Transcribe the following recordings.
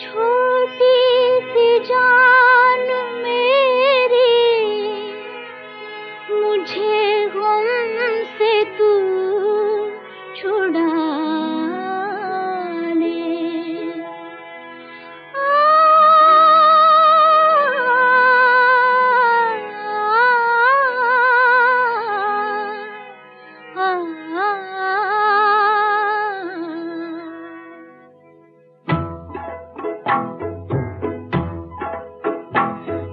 true.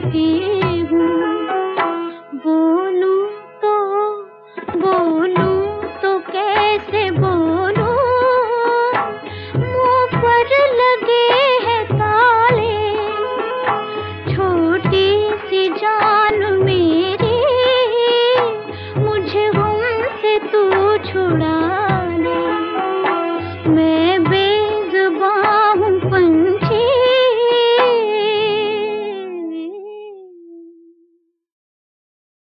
की